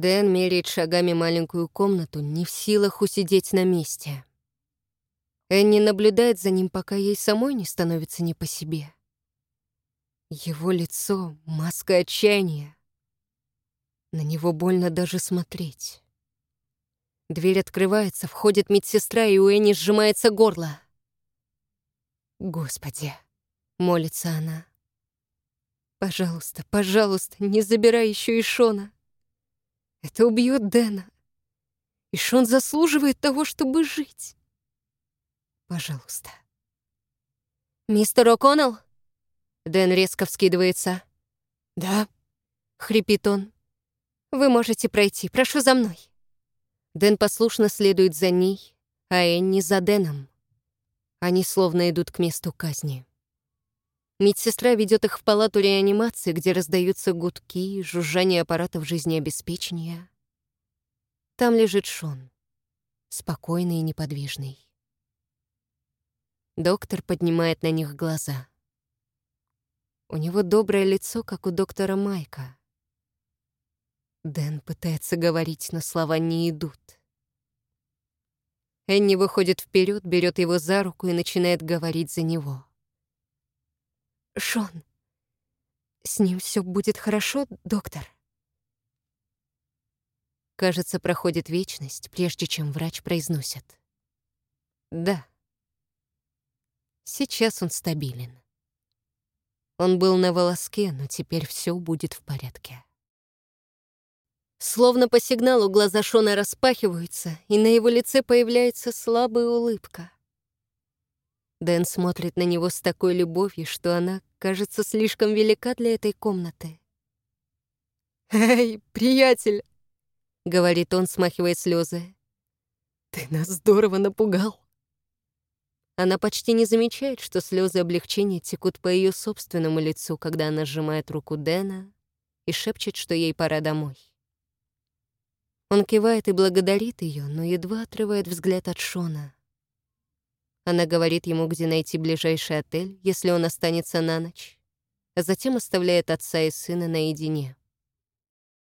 Дэн меряет шагами маленькую комнату, не в силах усидеть на месте. Энни наблюдает за ним, пока ей самой не становится не по себе. Его лицо — маска отчаяния. На него больно даже смотреть. Дверь открывается, входит медсестра, и у Энни сжимается горло. «Господи!» — молится она. «Пожалуйста, пожалуйста, не забирай еще и Шона. Это убьет Дэна. И Шон заслуживает того, чтобы жить. Пожалуйста». «Мистер О'Коннелл?» Дэн резко вскидывается. «Да?» — хрипит он. «Вы можете пройти. Прошу за мной». Дэн послушно следует за ней, а Энни за Дэном. Они словно идут к месту казни. Медсестра ведет их в палату реанимации, где раздаются гудки, жужжание аппаратов жизнеобеспечения. Там лежит Шон, спокойный и неподвижный. Доктор поднимает на них глаза. У него доброе лицо, как у доктора Майка. Дэн пытается говорить, но слова не идут. Энни выходит вперед, берет его за руку и начинает говорить за него. «Шон, с ним все будет хорошо, доктор?» Кажется, проходит вечность, прежде чем врач произносит. «Да». Сейчас он стабилен. Он был на волоске, но теперь все будет в порядке. Словно по сигналу глаза Шона распахиваются, и на его лице появляется слабая улыбка. Дэн смотрит на него с такой любовью, что она кажется слишком велика для этой комнаты. «Эй, приятель!» — говорит он, смахивая слезы. «Ты нас здорово напугал!» Она почти не замечает, что слезы облегчения текут по ее собственному лицу, когда она сжимает руку Дэна и шепчет, что ей пора домой. Он кивает и благодарит ее, но едва отрывает взгляд от Шона. Она говорит ему, где найти ближайший отель, если он останется на ночь, а затем оставляет отца и сына наедине.